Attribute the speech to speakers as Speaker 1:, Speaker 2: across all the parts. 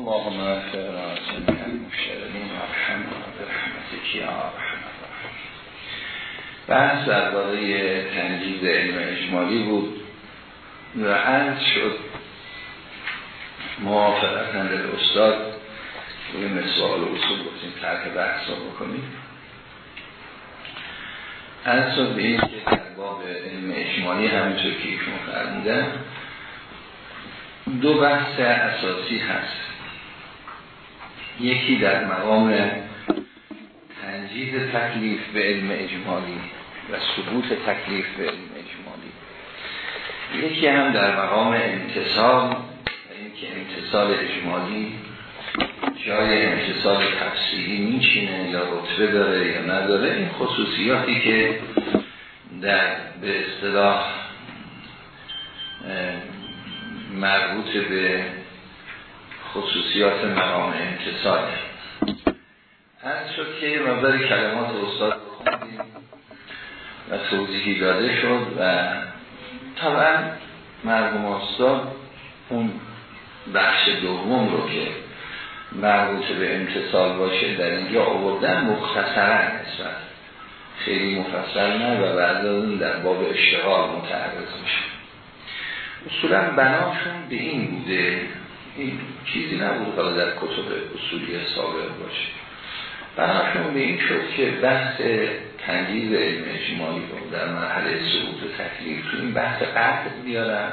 Speaker 1: اللهم اغفر جميع المشتغلین ورحمنا برحمتك یا ارحم بحث درباره تنجیز علم اجمالی بود و عرض شد موافقتا استاد روی مسئال اصول گفتیم ترک بحث رو بکنیم. عرض شد به این که در باب علم اجمالی همینطور که ایشون فرمودن دو بحث اساسی هست. یکی در مقام تنجیز تکلیف به علم اجمالی و ثبوت تکلیف به علم اجمالی. یکی هم در مقام امتصال اینکه امتصال اجمالی جای امتصال تفصیلی میچینه یا رتبه داره یا نداره. این خصوصیاتی که در به اصطلاح مربوط به خصوصیات مقام امتصال هر شد که مقدار کلمات استاد و توضیحی داده شد و طبعا مرحوم استاد اون بخش دوم رو که مربوط به امتصال باشه در اینجا آوردن مختصرا نسبت. خیلی مفصل نه و بعد در باب اشتغال متعرض میشه. اصولا بناشون به این بوده این چیزی نبود حالا در کتب اصولی سابق باشه. بناشون به این شد که بحث تنجیز علم اجمالی رو در مرحله ثبوت تکلیف تو این بحث قطع بیارن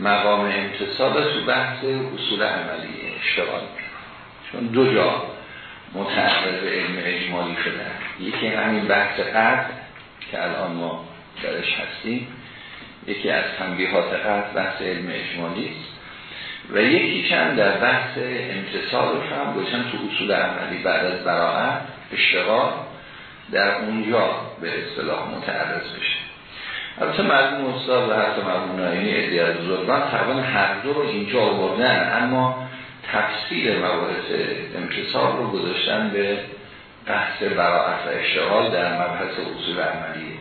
Speaker 1: مقام امتصال تو بحث اصول عملی اشتغال. چون دو جا متعرض علم اجمالی شدن. یکی همین بحث قطع که الان ما درش هستیم. یکی از تنبیهات قطع بحث علم اجمالی است. و یکی چند در بحث امتصالش هم گوشن تو اصول عملی بعد از براعت اشتغال در اونجا به اصطلاح متعرض بشه. البته مرموم استاد و حتی مرموم نایینی از بزرگان تقریبا هر دو رو اینجا آوردن اما تفصیل موارد امتصال رو گذاشتن به بحث براعت و اشتغال در مبحث اصول عملی.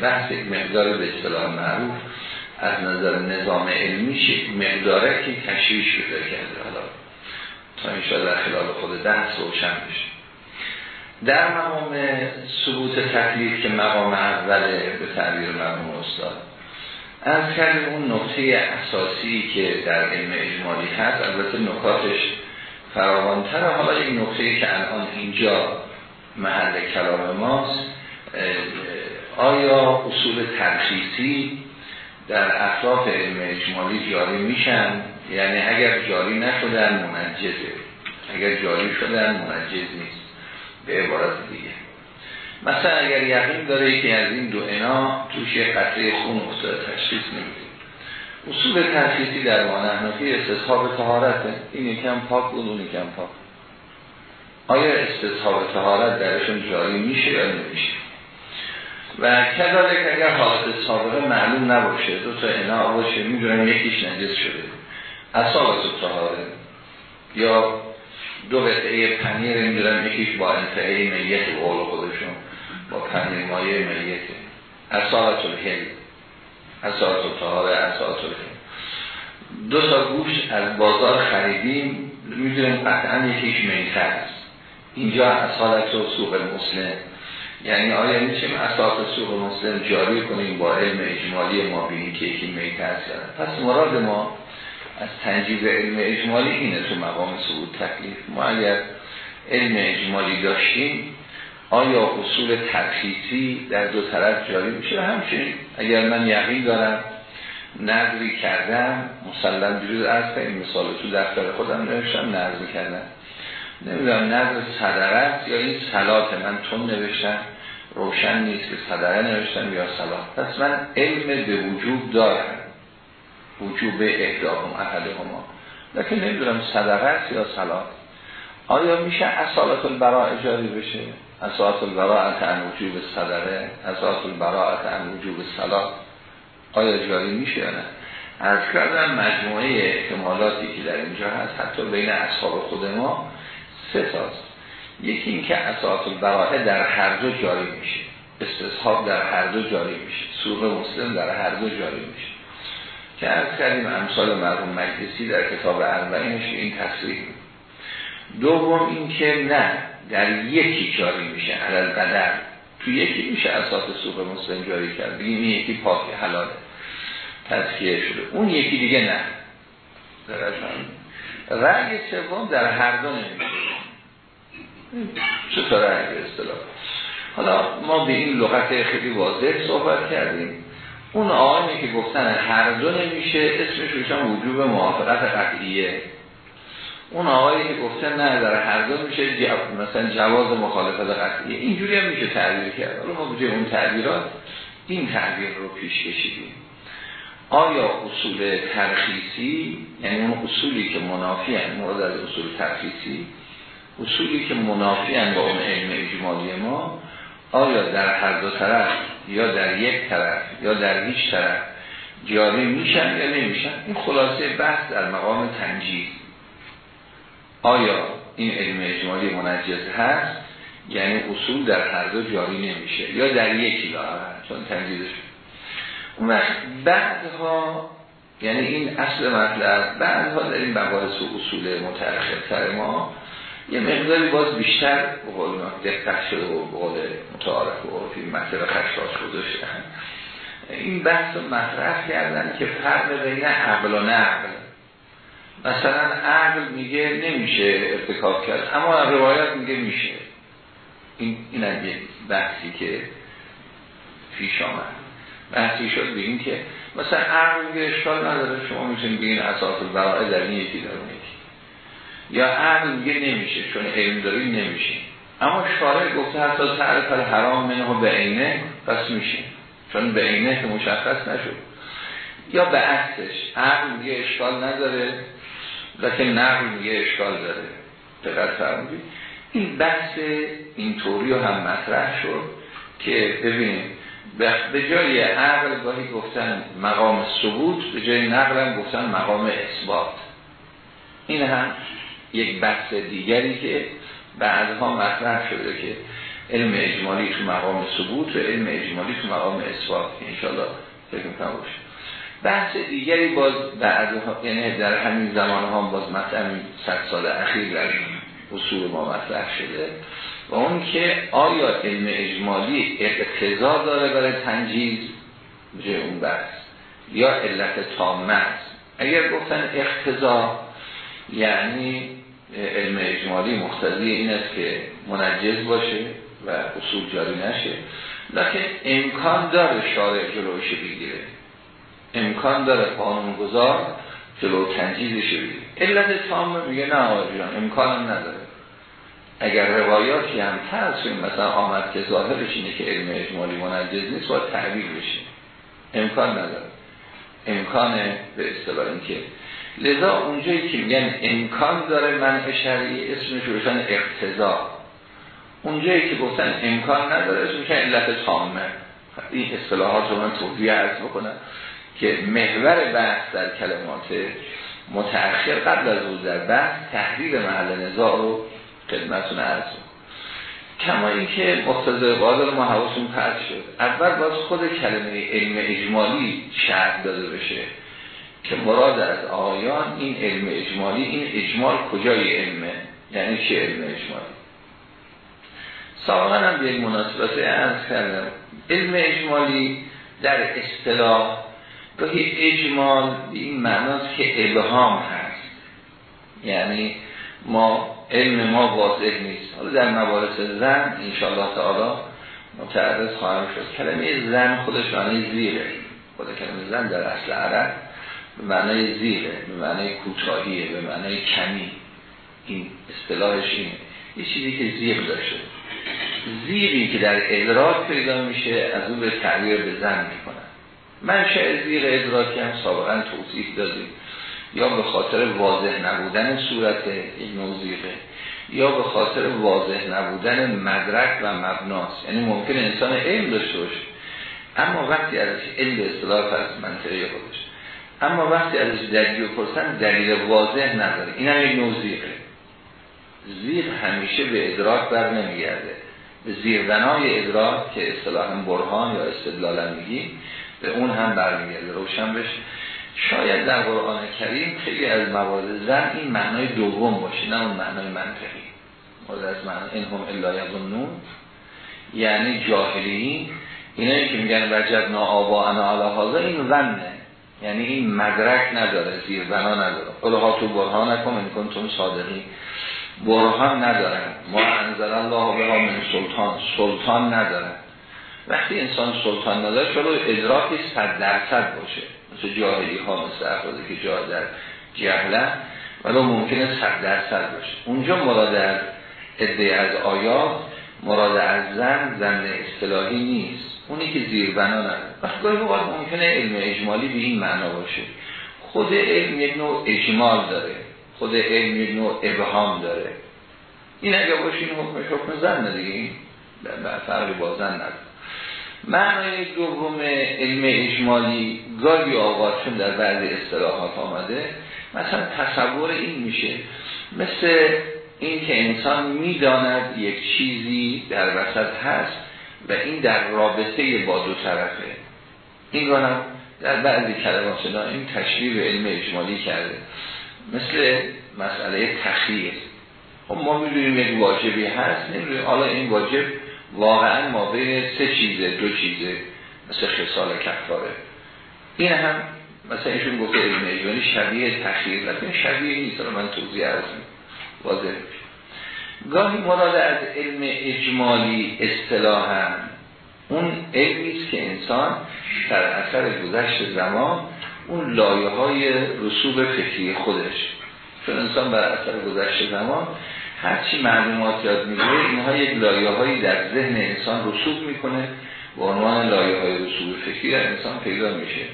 Speaker 1: بحث مقدار به اصطلاح معروف. از نظر نظام علمی مقداره که تشریش بده کرده حالا تا اینشا در خلال خود دست روشن بشه. در مقام ثبوت تکلیف که مقام اوله به تعبیر مرموم استاد از کردیم اون نقطه اساسی که در علم اجمالی هست البته نکاتش فراوانتر حالا این نقطه که الان اینجا محل کلام ماست آیا اصول ترخیصی در اطراف علم اجمالی جاری میشن. یعنی اگر جاری نشدن منجزه. اگر جاری شدن منجز نیست. به عبارت دیگه. مثلا اگر یقین داره که از این دو انا توش یه قطره خون افتاده تشخیص نمیده. اصول تشخیصی در ما نحنفی استصحاب تهارته این یکم پاک بود اون یکم پاک. آیا استصحاب تهارت درشون جاری میشه یا نمیشه؟ و کذالک اگر حالت سابقه معلوم نباشه دو تا انا باشه می‌دونن یکیش نجس شده. اصابت تهاره یا دو قطعه پنیر می‌دونن یکیش با انتهی میت قول خودشون با پنیر مایه میته اصابت الهل اصابت تهاره اصابت الهل دو تا گوش از بازار خریدیم می‌دونیم قطعا یکیش میته است اینجا اصالت و سوق مسلم یعنی آیا میشیم اساس سوق مسلم جاری کنیم با علم اجمالی ما بینیم که یکی میت پس مراد ما از تنجیب علم اجمالی اینه تو مقام ثبوت تکلیف. ما اگر علم اجمالی داشتیم آیا اصول ترخیصی در دو طرف جاری میشه؟ همچنین اگر من یقین دارم نظری کردم مسلم دیروز از این مثال تو دفتر خودم نوشتم نظری کردم. نمی‌دونم نظر صدرت یا این سلات من تون نوشتم. روشن نیست که صدره نوشتم یا سلات پس من علم به وجود دارم. وجوب اهداهم احدهما لیکن نمی‌دونم صدقه یا سلات آیا میشه اصالت البراء جاری بشه؟ اصالت البراء عن وجوب صدقه اصالت البراء عن وجوب سلات آیا جاری میشه یا نه؟ از کردم مجموعه احتمالاتی که در اینجا هست حتی بین اصحاب خود ما سه تاست یکی این که اساس البراءه در هر دو جاری میشه. استصحاب در هر دو جاری میشه. سوق مسلم در هر دو جاری میشه. که از کردیم امثال مرحوم مجلسی در کتاب اربعینش این تصریح دوم این که نه در یکی جاری میشه علل بدر. تو یکی میشه اساس سوق مسلم جاری کرد. بگیم این یکی پاک حلاله. تذکیه شده. اون یکی دیگه نه. رأی سوم در هر دو نمیشه. چطور رأی اصطلاح؟ حالا ما به این لغت خیلی واضح صحبت کردیم. اون آقایی که گفتن هر دو نمیشه اسمش روشن وجوب موافقت قطعیه. اون آقایی که گفتن نه در هر دو میشه مثلا جواز مخالفت قطعیه. اینجوری هم میشه تعبیر کرد. حالا ما بجای اون تعبیرات این تعبیر رو پیش کشیدیم. آیا اصول ترخیصی یعنی اون اصولی که منافی مورد از اصول ترخیصی اصولی که منافی با اون علم اجمالی ما آیا در هر دو طرف یا در یک طرف یا در هیچ طرف جاری میشن یا نمیشن؟ این خلاصه بحث در مقام تنجیز آیا این علم اجمالی منجز هست؟ یعنی اصول در هر دو جاری نمیشه. یا در یکی لاغر چون تنجیزش اون وقت بعدها یعنی این اصل مطلب بعدها در این مباحث اصول متأخرتر ما یه مقداری باز بیشتر به قول دقت شده و به قول متعارف و عرفی مطلب خشاش گذاشتن. این بحث مطرح کردن که فرق بین عقل و نقل مثلا عقل میگه نمیشه ارتکاب کرد اما روایت میگه میشه. این این یه بحثی که پیش آمد. بحثی شد بگیم که مثلا عقل میگه اشکال نداره شما می‌تونید بگین اساس البراءه در این یکی در یا عقل میگه نمیشه چون علم داری نمیشه. اما شارع گفته حتی تعریف حرام منه به عینه پس میشه. چون به عینه که مشخص نشد. یا به عکسش عقل میگه اشکال نداره لیکن نقل میگه اشکال داره. دقت فرمودید این بحث اینطوری هم مطرح شد که ببینیم. به جای عقل گاهی گفتن مقام ثبوت به جای نقل هم گفتن مقام اثبات. این هم یک بحث دیگری که بعدها مطرح شده که علم اجمالی تو مقام ثبوت و علم اجمالی تو مقام اثبات. انشاءالله فکر می‌کنم باشه. بحث دیگری باز بعدها یعنی در همین زمان ها باز مثلا صد سال اخیر در اصول ما مطرح شده و اون که آیا علم اجمالی اقتضا داره برای تنجیز؟ به اون بحث. یا علت تامه اگر گفتن اقتضا یعنی علم اجمالی مختزی این است که منجز باشه و اصول جاری نشه. لیکن امکان داره شارع جلوش بگیره. امکان داره قانون گذار جلو تنجیزش بگیره. علت تامه میگه نه آجان امکان نداره. اگر روایاتی هم ترس مثلا آمد که ظاهرش اینه که علم اجمالی منجز نیست باید تعبیر بشه. امکان نداره. امکان به اصطلاح که لذا اونجایی که میگن امکان داره منع شرعی اسمش روشن اقتضا. اونجایی که گفتن امکان نداره اسمش علت تامه. این اصطلاحات رو من توضیح عرض بکنم که محور بحث در کلمات متأخر قبل از در بحث تحریر محل نزاع رو خدمتون عرض کما اینکه مقتضای قادر ما حواسون پرد شد. اول باز خود کلمه علم اجمالی شرط داده بشه. که مراد از آیان این علم اجمالی این اجمال کجای علمه؟ یعنی چه علم اجمالی؟ سابقا هم به مناسبت ارز کردم. علم اجمالی در اصطلاح گاهی اجمال به این معناست که ابهام هست. یعنی ما علم ما واضح نیست. حالا در مبارس زن انشاءالله تعالی متعرض خواهم شد. کلمه زن خودش معنی زیره. خود کلمه زن در اصل عرب به معنی زیره به معنی کوتاهیه به معنی کمی. این اصطلاحش اینه. یه چیزی که زیر داشته. زیری که در ادراک پیدا میشه از اون به تعبیر به زن می‌کنن منشأ زیر ادراکی هم سابقا توصیف دادیم. یا به خاطر واضح نبودن صورت یک نوع یا به خاطر واضح نبودن مدرک و مبناست. یعنی ممکن انسان علم داشته باشه. اما وقتی ازش علم به اصطلاح از منطقه خودش اما وقتی ازش دلیل پرسن دلیل واضح نداره. این هم یک نوع زیر همیشه به ادراک بر نمیگرده به زیردنای ادراک که اصطلاحا برهان یا استدلال میگی به اون هم برمیگرده. روشن بشه. شاید در قرآن کریم خیلی از موارد زن این معنای دوم باشه نه اون معنای منطقی. مورد از معنی این هم الا یظنون یعنی جاهلی اینایی که میگن وجد نا آبا انا علا این ونه یعنی این مدرک نداره زیر بنا نداره. قلها تو برهان نکن این کنتون صادقی. برهان ندارن ما انزل الله به من سلطان. سلطان ندارن وقتی انسان سلطان نداره چلو ادراکی صد درصد باشه. مثل جاهلی ها مثل افرادی که جا در جهله ولی ممکنه صد درصد باشه. اونجا مراد از عده از آیات مراد از زن زن اصطلاحی نیست. اونی که زیر بنا نداره گاهی ممکنه علم اجمالی به این معنا باشه. خود علم یک نوع اجمال داره. خود علم یک نوع ابهام داره. این اگه باشه این حکم حکم زن دیگه. این فرقی با زن نداره. معنای دوم علم اجمالی گاهی چون در بعضی اصطلاحات آمده. مثلا تصور این میشه. مثل این که انسان می‌داند یک چیزی در وسط هست و این در رابطه با دو طرفه. این را هم در بعضی کلمات این تشریف علم اجمالی کرده. مثل مسئله تخییر خب ما می‌دونیم یک واجبی هست نمی‌دونیم حالا این واجب واقعا ما بین سه چیزه دو چیزه مثل خصال کفاره. این هم مثلا ایشون گفته علم اجمالی شبیه تخییر لیکن شبیه نیست من توضیح از واضح گاهی مراد از علم اجمالی اصطلاحا اون علمی که انسان در اثر گذشت زمان اون لایه های رسوب فکری خودش. چون انسان بر اثر گذشت زمان هرچی معلومات یاد می‌گیره اینها یک لایه هایی در ذهن انسان رسوب می‌کنه. به عنوان لایه های رسوب فکری انسان پیدا میشه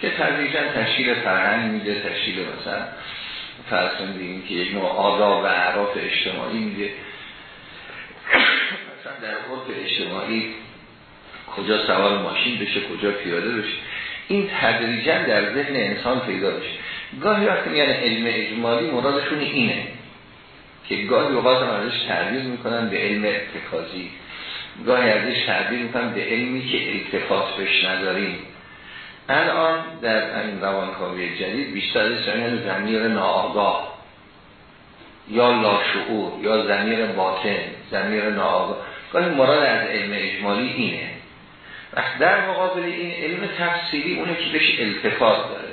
Speaker 1: که تدریجا تشکیل فرهنگ میده تشکیل مثلا فرسون بگیم که یک نوع آداب و اعراف اجتماعی میده مثلا در عرف اجتماعی کجا سوار ماشین بشه کجا پیاده بشه. این تدریجا در ذهن انسان پیدا بشه گاهی وقتی میگن علم اجمالی مرادشون اینه که گاهی اوقات هم ازش تعبیر می‌کنن به علم ارتکازی گاهی ازش تعبیر می‌کنن به علمی که التفات بهش نداریم. الان در این روانکاوی جدید بیشتر از زمیر ناآگاه یا لاشعور یا زمیر باطن زمیر ناآگاه. گاهی مراد از علم اجمالی اینه. وقت در مقابل این علم تفسیری اونه که بهش التفات داره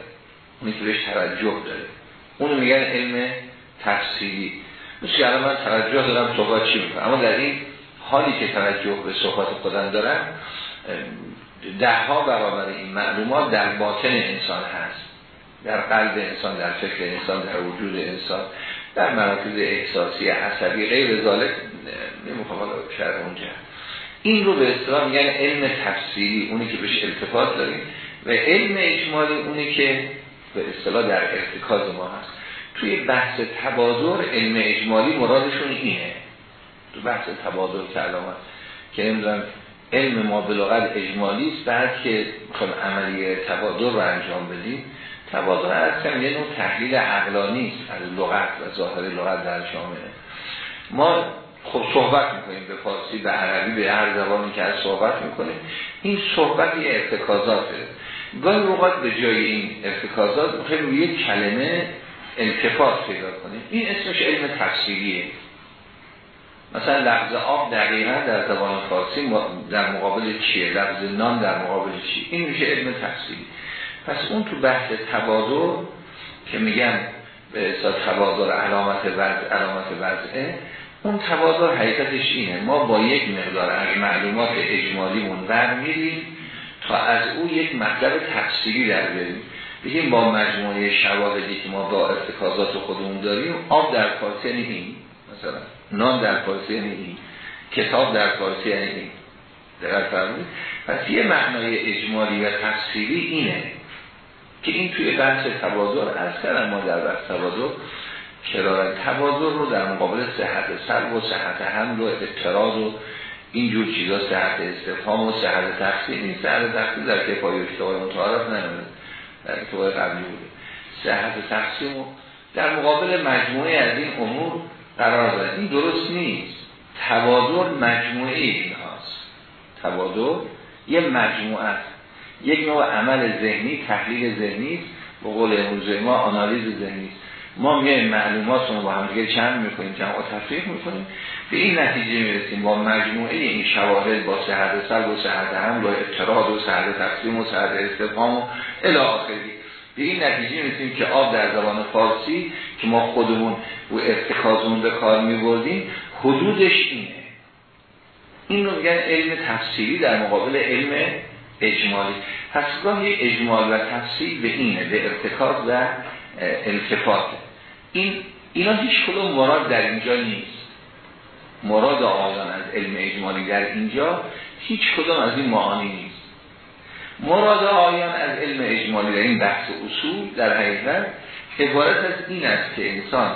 Speaker 1: اونه که بهش توجه داره. اونو میگن علم تفسیری مثل الان من توجه دارم صحبت چی می‌کنم؟ اما در این حالی که توجه به صحبت خودم دارم ده ها برابر این معلومات در باطن انسان هست. در قلب انسان در فکر انسان در وجود انسان در مراکز احساسی عصبی غیر ذالک نمی‌خوام شرح اونجا این رو به اصطلاح میگن علم تفسیری اونی که بهش التفات داریم. و علم اجمالی اونی که به اصطلاح در ارتکاز ما هست. توی بحث تبادر علم اجمالی مرادشون اینه. تو بحث تبادر کلام که نمی‌دونم علم ما بلغت اجمالی است بعد که می‌خوایم عملی تبادر رو انجام بدیم تبادر از کم یه نوع تحلیل عقلانی است از لغت و ظاهر لغت در جامعه. ما خب صحبت می‌کنیم به فارسی به عربی به هر زبانی که از صحبت می‌کنیم. این صحبت یه ارتکازاته. گاهی اوقات به جای این ارتکازات می‌خوایم روی کلمه التفات پیدا کنیم. این اسمش علم تفسیریه مثلا لفظ آب دقیقا در زبان فارسی در مقابل چیه؟ لفظ نان در مقابل چی؟ این میشه علم تفسیری پس اون تو بحث تبادر که میگن به اصلا تبادر علامت وضع علامت وضعه اون تبادر حقیقتش اینه. ما با یک مقدار از معلومات اجمالیمون میریم تا از او یک مطلب تفسیری در بریم. بگیم با مجموعه شواهدی که ما با ارتکازات خودمون داریم آب در یعنی این مثلا. نان در فارسی یعنی این. کتاب در فارسی یعنی این. دقیق فرمونید پس یه معنای اجمالی و تفسیری اینه که این توی بحث تبادر از کردن ما در بحث تبادر کرارن. تبادر رو در مقابل صحت سلب و صحت هم و اعتراض و اینجور چیزا صحت استفهام و صحت تفسیر این صحت تفسیر در کفای و اشتغال متعارف نمیده در کفای قبلی بوده. صحت تقسیم و در مقابل مجموعه از این امور قرار داره. این درست نیست. تبادر مجموعه این هاست تبادر یه مجموعه است. یک نوع عمل ذهنی تحلیل ذهنی به قول امروز ما آنالیز ذهنی ما میایم معلومات رو با هم دیگه چند می‌کنیم جمع تفریق می‌کنیم. به این نتیجه می‌رسیم. با مجموعه این شواهد با صحت سر و صحت هم با افتراد و صحت تقسیم و صحت استفهام و الی آخری. به این نتیجه می‌رسیم که آب در زبان فارسی که ما خودمون و ارتکازمون به کار میبردیم حدودش اینه. این رو میگن علم تفسیری در مقابل علم اجمالی. پس گاهی اجمال و تفسیر به اینه به ارتکاز و التفات. این اینا هیچ کدوم مراد در اینجا نیست. مراد آیان از علم اجمالی در اینجا هیچ کدوم از این معانی نیست. مراد آیان از علم اجمالی در این بحث اصول در حقیقت عبارت از این است که انسان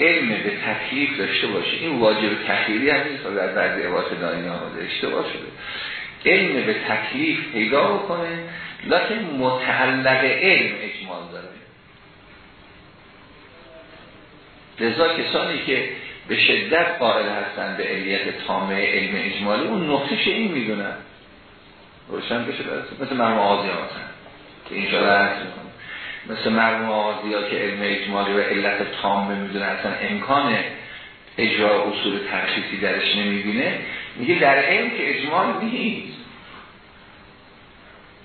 Speaker 1: علم به تکلیف داشته باشه. این واجب تخیلی هم نیست در بعضی عبارت دانی آمده اشتباه شده. علم به تکلیف پیدا بکنه لیکن متعلق علم اجمال داره. لذا کسانی که به شدت قائل هستن به علیت تامه علم اجمالی اون نقطش این می‌دونن. روشن بشه. برسه مثل مرموم آزی ها که این شده هست مثل مرموم آزی ها که علم اجمالی و علت تامه می‌دونه اصلا امکان اجرا اصول ترخیصی درش نمی‌بینه. میگه در علم که اجمال نیست.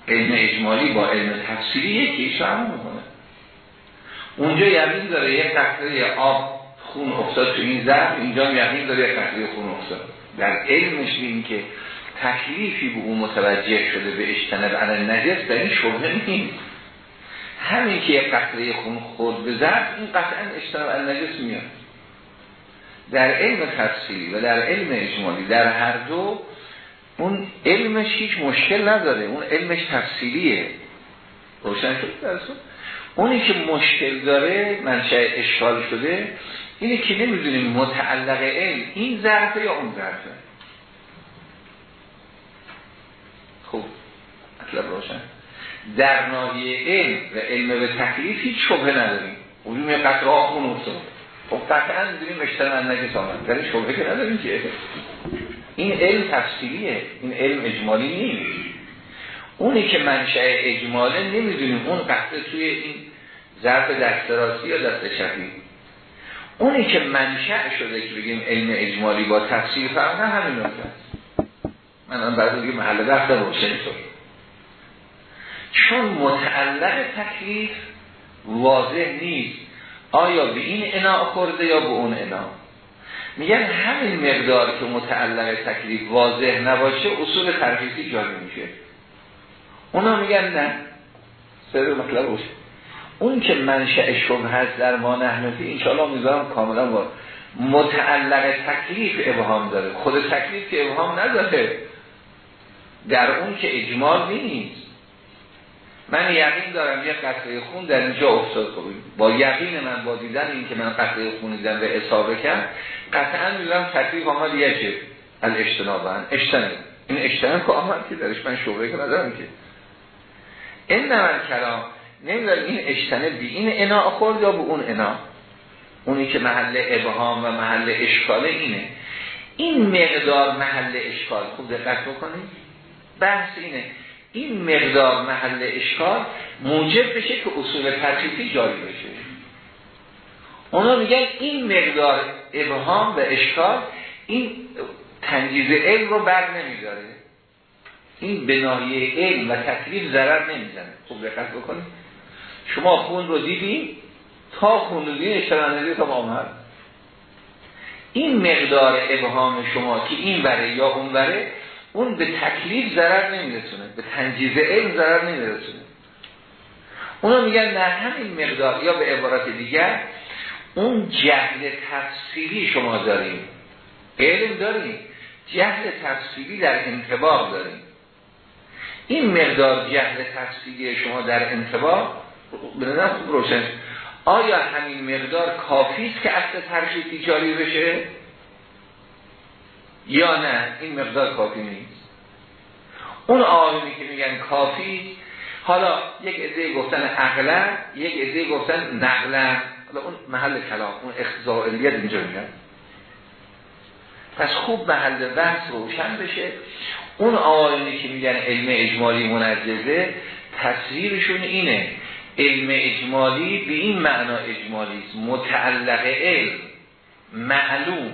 Speaker 1: علم اجمالی با علم تفسیری یکی هم می‌کنه. اونجا یقین داره یک قطره آب خون افتاد تو این ظرف اینجا یقین داره یک قطره خون افتاد. در علمش این که تکلیفی به اون متوجه شده به اجتنب علی نجس در این شبه نیست همین که یک قطره خون خود ظرف این قطعا اجتنب علی نجس میاد. در علم تفصیلی و در علم اجمالی در هر دو اون علمش هیچ مشکل نداره اون علمش تفصیلیه. روشن شد؟ درستون اونی که مشکل داره منشأ اشکال شده اینه که نمی‌دونیم متعلق علم این ظرفه یا اون ظرفه خب مطلب روشن. در ناحیه علم و علم به تکلیف هیچ شبه نداریم. علوم قطره آخون افتاد خب قطعا می‌دونیم اشتر من نجس آمد در شبه که نداریم که. این علم تفصیلیه. این علم اجمالی نیست. اونی که منشأ اجماله نمی‌دونیم. اون قطعه توی این ظرف دست راستی یا دست چپی اونی که منشأ شده که بگیم علم اجمالی با تفسیر فرق همین نکته من هم بعد دیگه محل بحث روشن شد. چون متعلق تکلیف واضح نیست آیا به این انا خورده یا به اون انا؟ میگن همین مقدار که متعلق تکلیف واضح نباشه اصول ترخیصی جاری میشه. اونا میگن نه. سر مطلب باشه. اون که منشأ شبه هست در ما نحنفی انشاءالله می‌ذارم کاملا با متعلق تکلیف ابهام داره. خود تکلیف که ابهام نداره. در اون که اجمال نیست. من یقین دارم یه قطره خون در اینجا افتاد. با یقین من با دیدن این که من قطره خون دیدم به اصابه کرد قطعا می‌دونم تکلیف آمد چه از اجتنابن اجتناب. این اجتناب که آمد که درش من شعبه که ندارم که. این نمن کلام نمی‌دونم این اجتناب بی این انا خورد یا به اون انا؟ اونی که محل ابهام و محل اشکاله اینه. این مقدار محل اشکال. خوب دقت بکنید. بحث اینه. این مقدار محل اشکال موجب بشه که اصول ترخیصی جاری بشه. اونا میگن این مقدار ابهام و اشکال این تنجیز علم رو بر نمیداره. این به علم و تکلیف ضرر نمی‌زنه. خوب دقت بکنید. شما خون رو دیدیم تا خون رو دیدیم تا آمد این مقدار ابهام شما که این بره یا اون بره اون به تکلیف ضرر نمیرسونه به تنجیز علم ضرر نمیرسونه. اونا میگن نه همین مقدار یا به عبارت دیگر اون جهل تفسیری شما داریم. علم داریم جهل تفسیری در انتباه داریم. این مقدار جهل تفسیری شما در انتباه به خوب روشن. آیا همین مقدار کافی است که اصل ترشیدی جاری بشه؟ یا نه؟ این مقدار کافی نیست. اون آقایونی که میگن کافی حالا یک عده گفتن عقلا یک عده گفتن نقلا حالا اون محل کلام اون اخزائلیت اینجا میگن. پس خوب محل بحث روشن بشه. اون آقایونی که میگن علم اجمالی منجزه تصویرشون اینه. علم اجمالی به این معنا اجمالی است متعلق علم معلوم.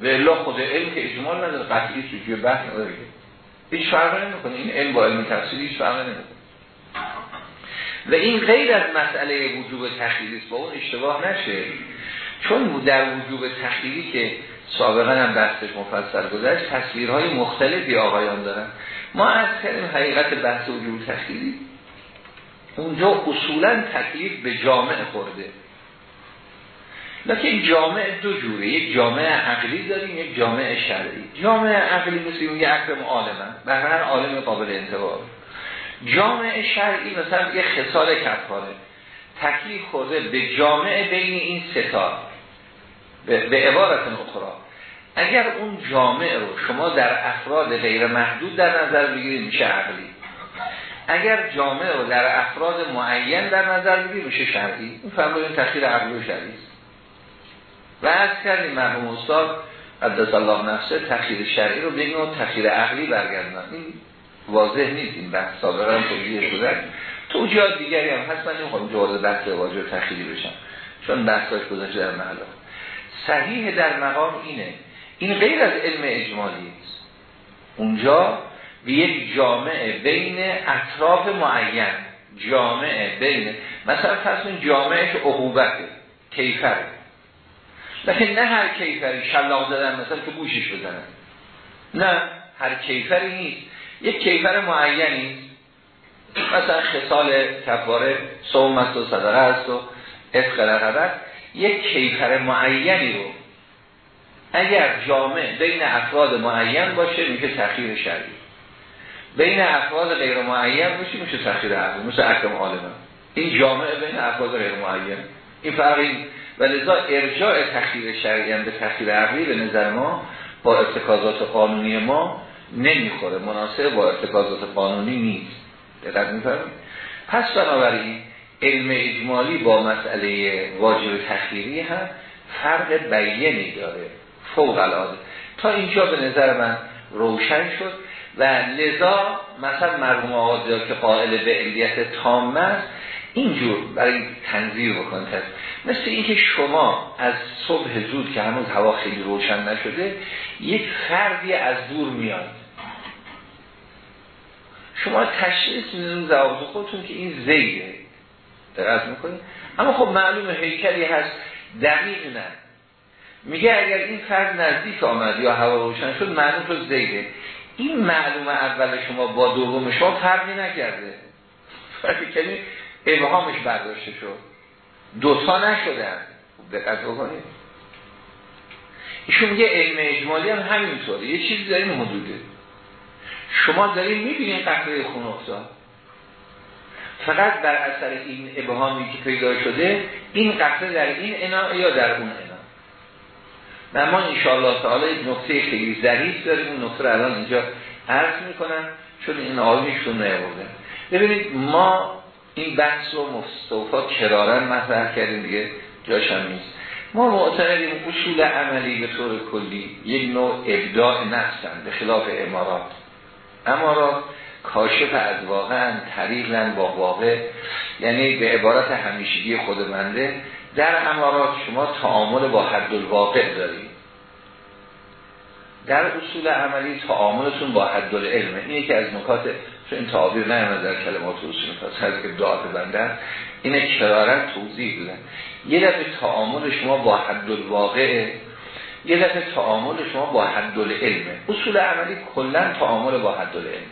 Speaker 1: و الا خود علم که اجمال نداره قطعی سوجی بحث نداره هیچ فرق نمی‌کنه. این علم با علم تفسیری هیچ فرق نمی‌کنه. و این غیر از مسئله وجوب تخیلی با اون اشتباه نشه. چون در وجوب تخیلی که سابقا هم بحثش مفصل گذشت تصویرهای مختلفی آقایان دارن. ما از کردیم حقیقت بحث وجوب تخیلی اونجا اصولا تکلیف به جامعه خورده. لیکن جامعه دو جوره یک جامعه عقلی داریم یک جامعه شرعی. جامعه عقلی مثل یه اکرم عالمن به هر عالم قابل انتباه. جامعه شرعی مثلا یه خصال کفاره. تکلیف خورده به جامعه بین این ستا به عبارت اخرى. اگر اون جامعه رو شما در افراد غیر محدود در نظر بگیرید میشه عقلی. اگر جامعه رو در افراد معین در نظر بگیرید میشه شرعی. این فرمایون تخییر عقلی و شرعی است. و از کردیم مرحوم استاد قدس الله نفسه تخییر شرعی رو بگیم و تخییر عقلی برگردن این واضح نیست این بحث سابقا هم توجیه شده. توجیهات دیگری هم هست من نمی‌خوام جواز بحث واجب تخییری بشم چون بحثاش گذاشته در محلا صحیح در مقام اینه این غیر از علم اجمالی است. اونجا به یک جامعه بین اطراف معین جامعه بین. مثلا فرض جامعه که عقوبته کیفره. لیکن نه هر کیفری شلاق زدن مثلا که گوشش بزنن نه هر کیفری نیست. یک کیفر معینی. مثلا خصال کفاره صوم است و صدقه است و افق رقبت یک کیفر معینی رو اگر جامع بین افراد معین باشه میشه تخییر شرعی. بین افراد غیر معین باشه میشه تخییر عقلی. مثل اکرم عالمه این جامع بین افراد غیر معین. این فرق این و لذا ارجاع تخییر شرعی به تخییر عقلی به نظر ما با ارتکازات قانونی ما نمی‌خوره. مناسب با ارتکازات قانونی نیست. دقت میفرمایید. پس بنابراین علم اجمالی با مسئله واجب تخییری هم فرق بیینی داره فوق العاده. تا اینجا به نظر من روشن شد و لذا مثلا مرحوم آقا که قائل به علیت تامه است اینجور برای تنظیر بکنید. مثل اینکه شما از صبح زود که هنوز هوا خیلی روشن نشده یک فردی از دور میاد. شما تشخیص می‌دونید زوابط خودتون که این زیده. دقت می‌کنید اما خب معلوم هیکلی هست دقیق نه. میگه اگر این فرد نزدیک آمد یا هوا روشن شد معلوم تو زیده. این معلوم اول شما با دوم شما فرقی نکرده. فرقی کنی ابهامش برداشته شد. دوتا نشدن. دقت بکنید. ایشون میگه علم اجمالی هم همینطوره. یه چیزی داریم حدوده. شما داریم می‌بینید قطره خون افتاد فقط بر اثر این ابهامی که پیدا شده این قطره در این انا یا در اون انا. و ما انشاءالله تعالی نقطه خیلی ظریف داریم. اون نقطه الان اینجا عرض می‌کنم چون این آقایشون نیورده ببینید ما این بحث رو مستوفا کرارن مطرح کردیم دیگه جاشم نیست. ما معتقدیم اصول عملی به طور کلی یک نوع ابداع نفسن به خلاف امارات. امارات کاشف از واقعا طریقا با واقع یعنی به عبارت همیشگی خود منده در امارات شما تعامل با حد الواقع دارید. در اصول عملی تعاملتون با حد العلم اینه که از نکات چون این تعابیر نه در کلمات اصول پس از که دعات بندن اینه کرارن توضیح بدن یه دفعه تعامل شما با حد الواقع یه دفعه تعامل شما با حد العلمه اصول عملی کلا تعامل با حد العلم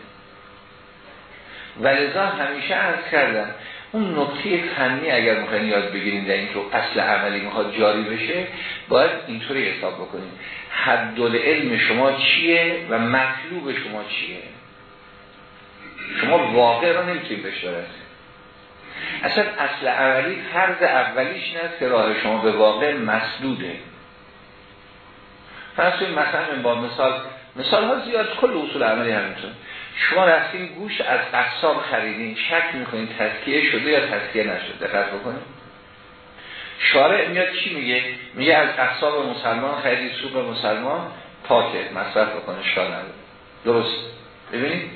Speaker 1: ولذا همیشه عرض کردم اون نکته فنی اگر می‌خواین یاد بگیریم در این که اصل عملی می‌خواد جاری بشه باید اینطوری حساب بکنیم حد علم شما چیه و مطلوب شما چیه؟ شما واقع رو نمی‌تونید بهش اصلا اصل عملی فرض اولیش نه که راه شما به واقع مسدوده. فرض مثلا با مثال مثال ها زیاد کل اصول عملی همینطور. شما رفتین گوش از قصاب خریدین شک می‌کنین تذکیه شده یا تذکیه نشده. دقت بکنید شارع میاد چی میگه؟ میگه از قصاب مسلمان خریدی سوق مسلمان پاکه. مصرف بکنه نداره. درست. ببینید؟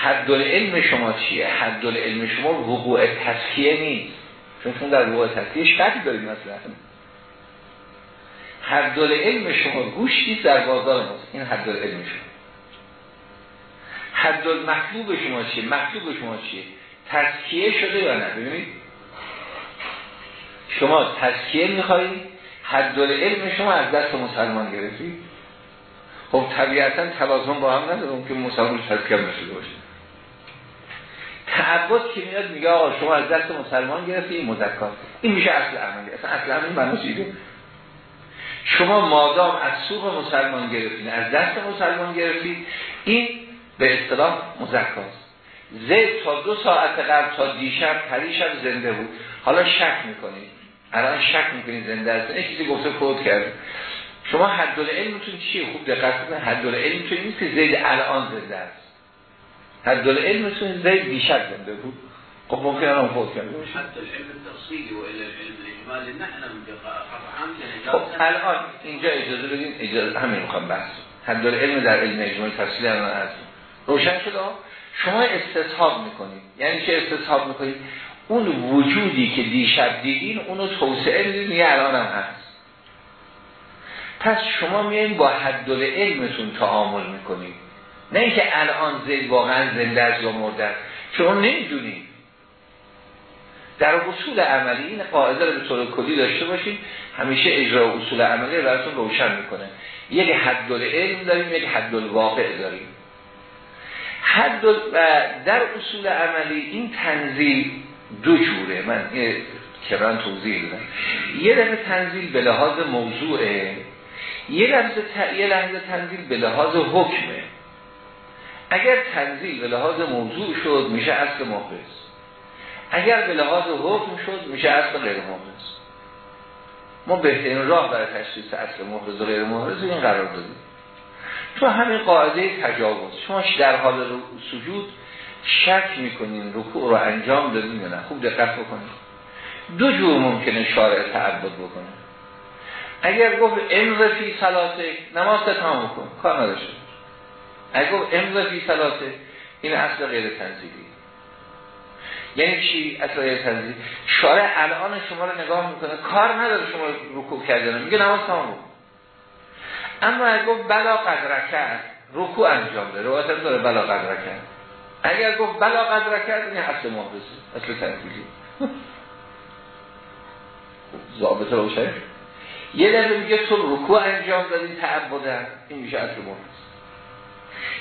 Speaker 1: حد علم شما چیه؟ حد علم شما وقوع تسکیه نیست. چون شما در وقوع تسکیه شک دارید مثلا. حد علم شما گوشتی در بازار ماست. این حد علم شما. حد مطلوب شما چیه؟ مطلوب شما چیه؟ تسکیه شده یا نه؟ ببینید. شما تسکیه می‌خواهید. حد علم شما از دست مسلمان گرفتید. خب طبیعتا تلازم با هم ندارم که مسلمان تسکیه نشده باشه. تعبد که میاد میگه آقا شما از دست مسلمان گرفتی این مذکر این میشه اصل عملی اصلا اصل عملی معنی شما مادام از سوق مسلمان گرفتین از دست مسلمان گرفتید این به اصطلاح مذکر زید تا دو ساعت قبل تا دیشب پریشب زنده بود. حالا شک می‌کنید الان شک می‌کنید زنده است نه چیزی گفته فوت کرد. شما حد علمتون چیه؟ خوب دقت کنید حد علمتون نیست که زید الان زنده است حد علمتون زید دیشب زنده بود. خب ممکن الان فوت کرده باشه
Speaker 2: حد العلم التفصیلی و العلم الاجمالی نحن
Speaker 1: خب الان اینجا اجازه بدین اجازه همین می‌خوام بحث حد علم در علم اجمالی تفصیلی الان از روشن شده شما استصحاب می‌کنید. یعنی چه استصحاب می‌کنید؟ اون وجودی که دیشب دیدین اونو توسعه میدین یه الان هم هست. پس شما میایین با حد علمتون تعامل می‌کنید. نه اینکه الان زید واقعا زنده است یا مرده شما نمی‌دونید در اصول عملی این قاعده رو به طور کلی داشته باشید همیشه اجرا اصول عملی براتون روشن می‌کنه. یک حد علم داریم یک حد واقع داریم. حد و در اصول عملی این تنزیل دو جوره. من کران توضیح بدم یه لحظه تنزیل به لحاظ موضوعه. یه لحظه, ت... یه لحظه تنزیل به لحاظ حکمه. اگر تنزیل به لحاظ موضوع شد میشه اصل محرز اگر به لحاظ حکم شد میشه اصل غیر محرز ما بهترین راه برای تشخیص اصل محرز و غیر محرز این قرار دادیم. تو همین قاعده تجاوز. شما در حال سجود شک می‌کنین رکوع رو انجام دادیم نه. خوب دقت بکنید دو جور ممکنه شارع تعبد بکنه. اگر گفت امض فی صلاته نماز تمام کن. کار نداشته. اگر گفت امض فی صلاته این اصل غیر تنزیلی. یعنی چی اصل غیر تنزیلی؟ شارع الان شما رو نگاه می‌کنه کار نداره شما رکوع کردن میگه نماز تمام اما اگر گفت بلا قدر کرد رکوع انجام ده روایت داره بلا قدر کرد. اگر گفت بلا قدر کرد این اصل محرسی اصل تنفیزی ضابط روشه یه دفعه میگه تو رکوع انجام دادی تعبدن این میشه اصل محرسی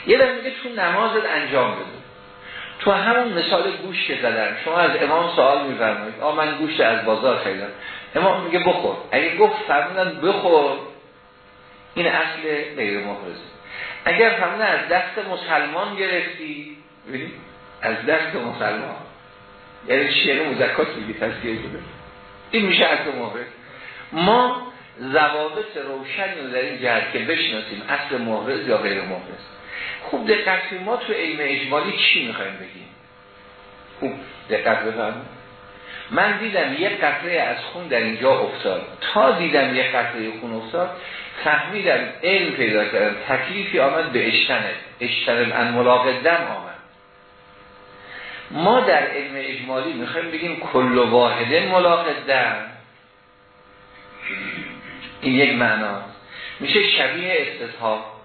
Speaker 1: یه دفعه میگه تو نمازت انجام بده. تو همون مثال گوش که زدن. شما از امام سوال میفرمایید. آ من گوشت از بازار خریدم. امام میگه بخور. اگه گفت فرمودن بخور این اصل غیر محرزه اگر فرمودن از دست مسلمان گرفتی از دست مسلمان. یعنی شعر مزکات میگه تذکیه شده. این میشه اصل محرز ما ضوابط روشنی رو در این جهت که بشناسیم اصل محرز یا غیر محرز خوب دقت ما تو علم اجمالی چی می‌خوایم بگیم؟ خوب دقت بفرمایید. من دیدم یک قطره از خون در اینجا افتاد. تا دیدم یک قطره خون افتاد فهمیدم علم پیدا کردم. تکلیفی آمد به اشتنه اشتنه ان ملاق دم آمد. ما در علم اجمالی می‌خوایم بگیم کل واحده ملاق دم. این یک معنا میشه شبیه استصحاب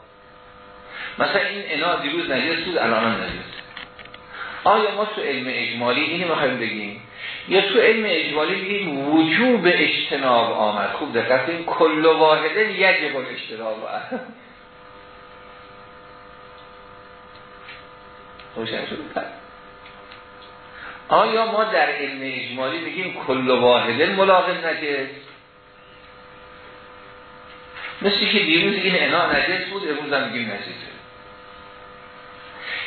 Speaker 1: مثلا این انا دیروز نجس بود الان نجس آیا ما تو علم اجمالی اینی می‌خوایم بگیم؟ یا تو علم اجمالی میگیم وجوب اجتناب آمد؟ خوب دقت این کل واحده یجب اجتناب شد؟ آیا ما در علم اجمالی میگیم کل واحده ملاقب نجس؟ مثل که دیروز این انا نجس بود امروز هم نجسه.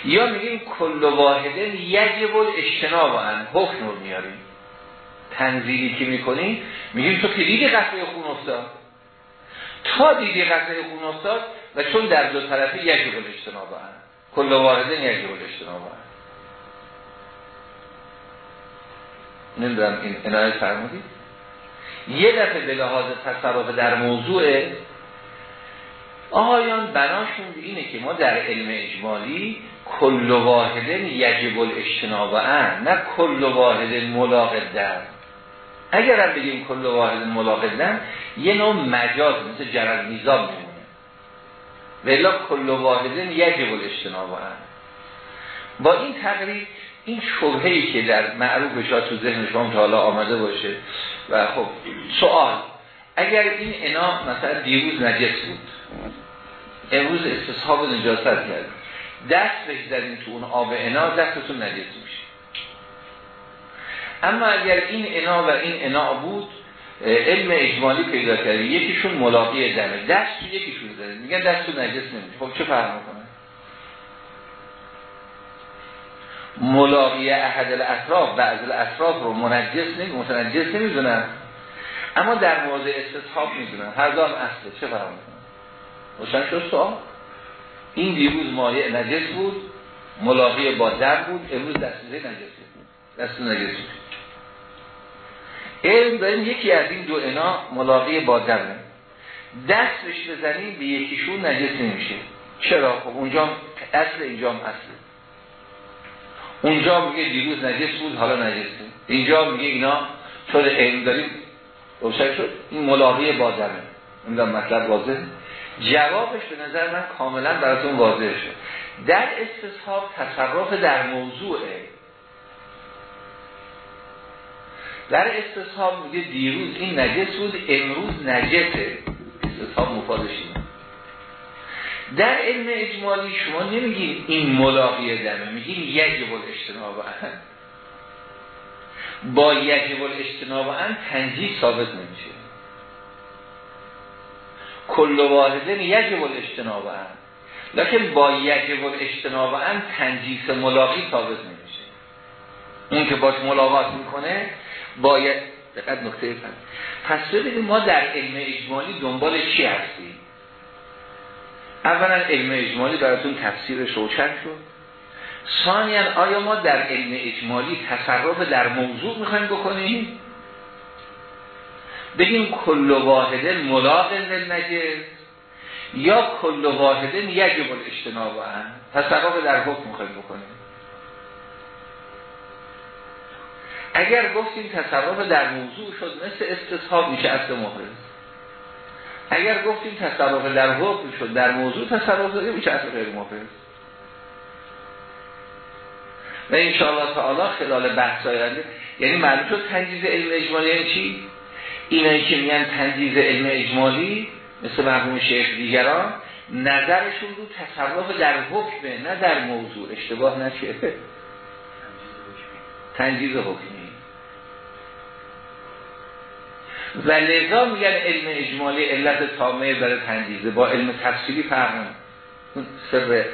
Speaker 1: یا میگیم کل واحده یجب اجتناب آن حکم رو میاریم تنزیلی که می‌کنیم میگیم تو که دیدی قطعه خون افتاد تا دیدی قطعه خون افتاد و چون در دو طرفه یجب اجتناب آن کل واحده یجب اجتناب آن نمی‌دونم این انای فرمودی؟ یه دفعه به لحاظ تصرف در موضوع آقایان بناشون اینه که ما در علم اجمالی کل واحد یجب الاجتناب نه کل واحد در اگر هم بگیم کل واحد ملاقد یه نوع مجاز مثل جرد میزاب میمونه. ولی کل واحد یجب الاجتناب با این تقریب این شبهه‌ای که در معروف شاید تو ذهن شما تا حالا آمده باشه و خب سوال اگر این انا مثلا دیروز نجس بود امروز استصحاب نجاست کرد. دست بگذاریم تو اون آب انا دستتون نجس میشه. اما اگر این انا و این انا بود علم اجمالی پیدا کردی یکیشون ملاقی دمه. دست تو یکیشون زده میگن دست تو نجس نمیشه. خب چه فرق می‌کنه؟ ملاقی احد الاطراف بعض الاطراف رو منجس نمی متنجس نمی‌دونن اما در مورد استصحاب می‌دونن هر دام اصله چه فرق می‌کنه؟ روشن شد سوال؟ این دیروز مایع نجس بود ملاقی با در بود امروز دستیزه نجس بود. دست نجس بود. علم داریم یکی از این دو انا ملاقی با دره دستش بزنیم به یکیشون نجس نمیشه. چرا؟ خب اونجا اصل اینجا هم اصله. اونجا میگه دیروز نجس بود حالا نجسه اینجا میگه اینا چون علم داریم. روشن شد؟ این ملاقی با دره این مطلب واضح جوابش به نظر من کاملا براتون واضح شد. در استصحاب تصرف در موضوعه در استصحاب میگه دیروز این نجس بود امروز نجسه. استصحاب مفادش در علم اجمالی شما نمیگین این ملاقی دمه میگین یجب الاجتناب با یجب الاجتناب ان تنجیح ثابت نمیشه. کل واحده یجب الاجتناب ان لیکن با یجب الاجتناب ان تنجیس ملاقی ثابت نمیشه. اون که باش ملاقات می‌کنه باید دقت نکته فهم پس ببینیم ما در علم اجمالی دنبال چی هستیم؟ اولا علم اجمالی براتون تفسیرش روشن شد. ثانیا آیا ما در علم اجمالی تصرف در موضوع می‌خوایم بکنیم؟ بگیم کل واحده ملاق نجس یا کل واحده یجب الاجتناب ان تصرف در حکم می‌خوایم بکنیم. اگر گفتیم تصرف در موضوع شد مثل استصحاب میشه اصل محرز اگر گفتیم تصرف در حکم شد در موضوع تصرف داریم میشه اصل غیر محرز و انشاءالله تعالی خلال بحث آینده یعنی معلوم شد تنجیز علم اجمالی یعنی چی؟ اینایی که میگن تنجیز علم اجمالی مثل مرحوم شیخ دیگران نظرشون رو تصرف در حکمه نه در موضوع. اشتباه نشه. تنجیز حکمی. و لذا میگن علم اجمالی علت تامه برای تنجیزه با علم تفصیلی فرق اون سر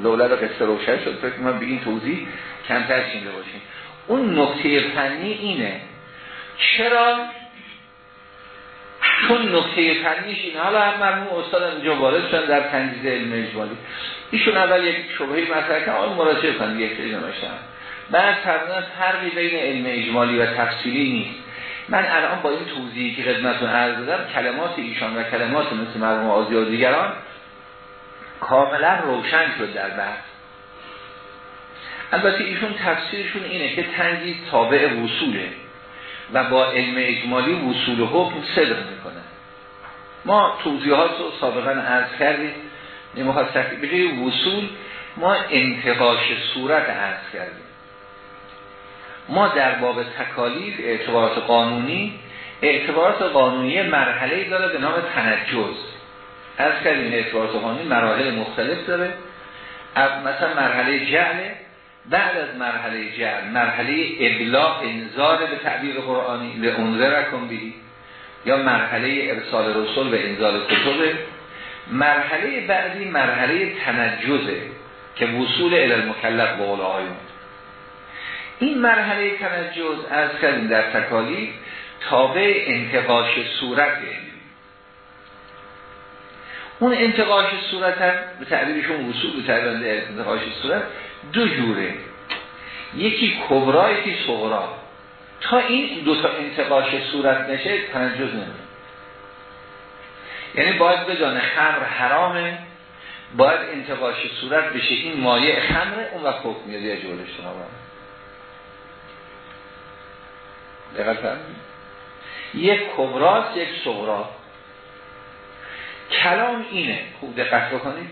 Speaker 1: لوله و قصه روشن شد. فکر من به این توضیح کمتر شینده باشیم اون نقطه فنی اینه. چرا چون نقطه فنیش این حالا هم مرموم استاد اینجا وارد شدن در تنجیز علم اجمالی. ایشون اول یک شبهی مطرح که آن مراجعه کنید یک سری نماشتن بعد فرمودن فرقی بین علم اجمالی و تفصیلی نیست. من الان با این توضیحی که خدمتتون عرض دادم کلمات ایشان و کلمات مثل مرحوم آزی و دیگران کاملا روشن شد در بحث. البته ایشون تفسیرشون اینه که تنجیز تابع وصوله. و با علم اجمالی وصول حکم صدق می‌کنه. ما توضیحات رو سابقا عرض کردیم نمی‌خواد به وصول ما انتقاش صورت عرض کردیم. ما در باب تکالیف اعتبارات قانونی اعتبارات قانونی مرحله داره به نام تنجز. از کردیم اعتبارات قانونی مراحل مختلف داره. مثلا مرحله جعله بعد از مرحله جعل مرحله ابلاغ انذار به تعبیر قرآنی به انذر رکن بی یا مرحله ارسال رسول به انزال کتب مرحله بعدی مرحله تنجزه که وصول المکلف به قول این مرحله تنجز از کردیم در تکالیف تابع انتقاش صورته اون انتقاش صورت هم به تعبیرشون وصول به تعبیر انتقاش صورت دو جوره. یکی کبرا یکی صغرا. تا این دو تا انتقاش صورت نشه تنجز نمید یعنی باید بدانه خمر حرامه باید انتقاش صورت بشه. این مایه خمره اون وقت حکم میاد. یا جولش دقیقا یک کبراست یک صغرا. کلام اینه. خوب دقت بکنید.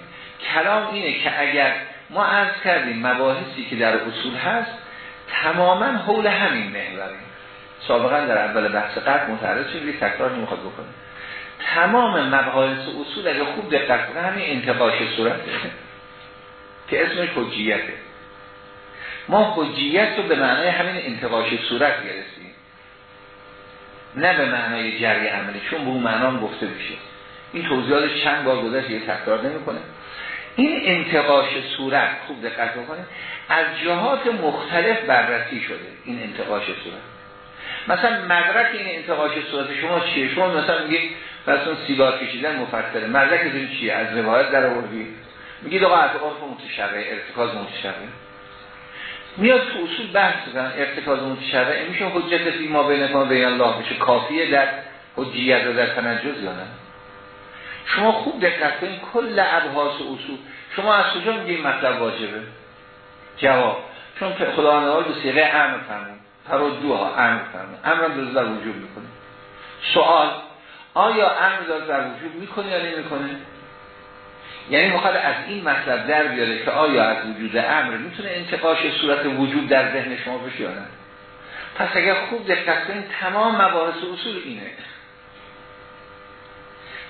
Speaker 1: کلام اینه که اگر ما عرض کردیم مباحثی که در اصول هست تماما حول همین محوریم. سابقا در اول بحث قرد متعرض شد تکرار نمی‌خواد بکنه تمام مباحث اصول اگر خوب دقت کنه همین انتقاش صورته که اسمش حجیته. ما حجیت رو به معنای همین انتقاش صورت گرفتیم. نه به معنای جری عملی چون به اون معنا گفته میشه. این توضیحات چند بار گذشت یه تکرار نمی‌کنه. این انتقاش صورت خوب دقت بکنید از جهات مختلف بررسی شده این انتقاش صورت. مثلا مدرک این انتقاش صورت شما چیه؟ شما مثلا میگید مثلا سیگار کشیدن مفصله. مدرک این چیه؟ از روایت در آوردی. میگید آقا از عرف متشرع ارتکاز متشرع میاد تو اصول بحث کردن ارتکاز متشرع میشه حجت فی ما بین ما بین الله بشه کافیه در حجیت و در تنجز یا نه؟ شما خوب دقت کنید کل ابحاث اصول. شما از کجا میگید مطلب واجبه؟ جواب چون خدا نوال به سیغه امر فرمون پرودوها امر فرمون امر هم در وجود می‌کنه. سوال آیا امر در وجود می‌کنه یا نمی‌کنه؟ یعنی مخواد از این مطلب در بیاره که آیا از وجود امر می‌تونه انتقاش صورت وجود در ذهن شما بشه یا نه؟ پس اگر خوب دقت کنید تمام مباحث اصول اینه.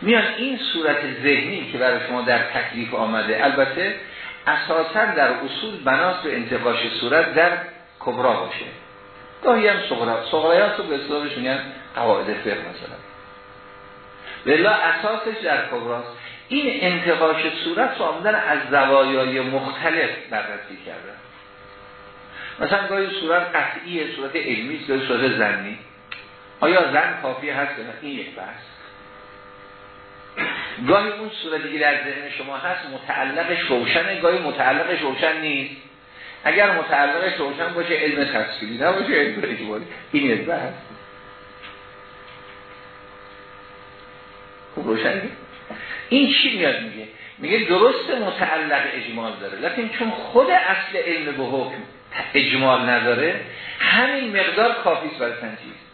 Speaker 1: میان این صورت ذهنی که برای شما در تکلیف آمده البته اساسا در اصول بناس به انتقاش صورت در کبرا باشه. گاهی هم صغرا صغرایات رو به اصطلاحش میگن قواعد فقه مثلا. بلا اساسش در کبراست. این انتقاش صورت رو آمدن از زوایای مختلف بررسی کردن. مثلا گاهی صورت قطعی صورت علمی صورت زنی. آیا زن کافی هست این یک بحث. گاهی اون صورتی که در ذهن شما هست متعلقش روشنه گاهی متعلقش روشن نیست. اگر متعلقش روشن باشه علم تصویری نباشه علم اجباری این ادبه هست. خوب روشن این چی میاد میگه؟ میگه درست متعلق اجمال داره. لیکن چون خود اصل علم به حکم اجمال نداره همین مقدار کافیست برای تنجیز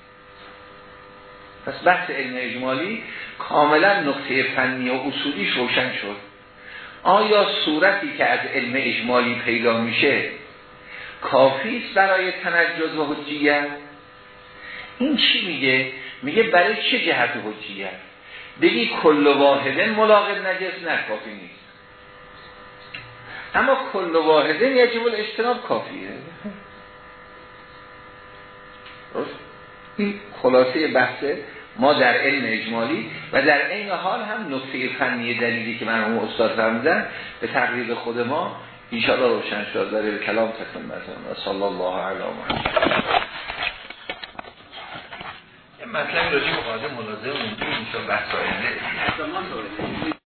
Speaker 1: پس بحث علم اجمالی کاملا نقطه فنی و اصولیش روشن شد. آیا صورتی که از علم اجمالی پیدا میشه کافی است برای تنجز و حجیت؟ این چی میگه؟ میگه برای چه جهت حجیت؟ بگی کل واحد ملاقی نجس نه کافی نیست. اما کل واحدن یجب اجتناب کافیه. این خلاصه بحثه ما در علم اجمالی و در این حال هم نکته فنی دلیلی که من هم استاد فرمودن به تقریب خود ما انشاءالله روشن شد. داره به کلام تکن مثلا و صلی الله علیه و مطلب راجع به ملازم اونجا بحث آینده.